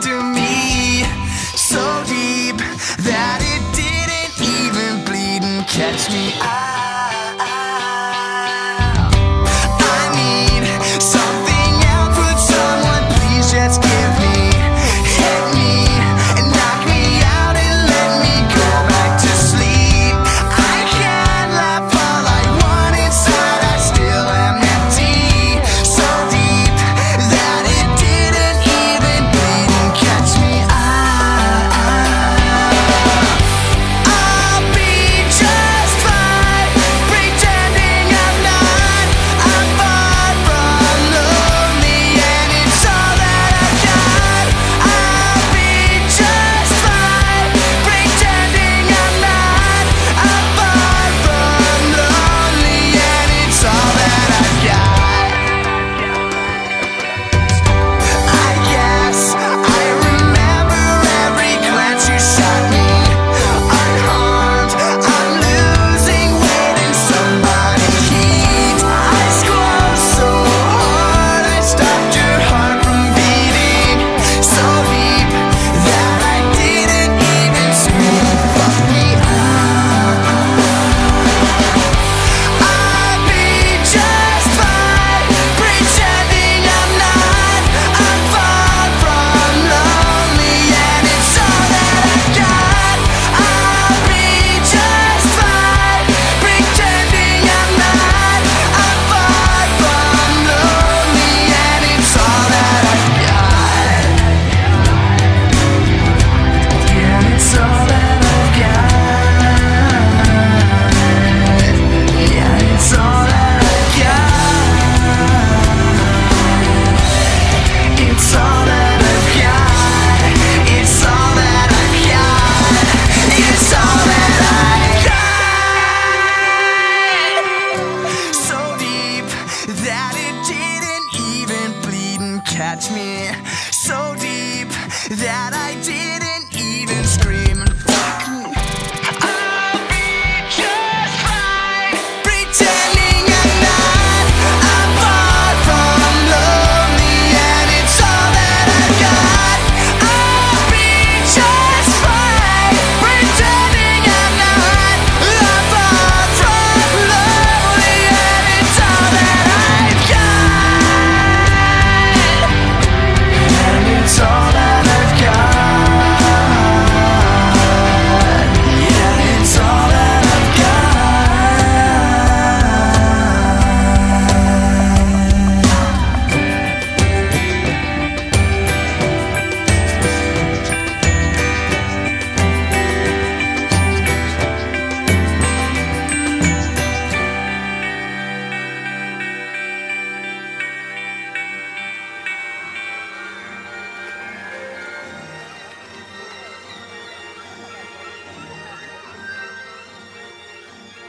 to me so deep that it didn't even bleed and catch me. I that I did.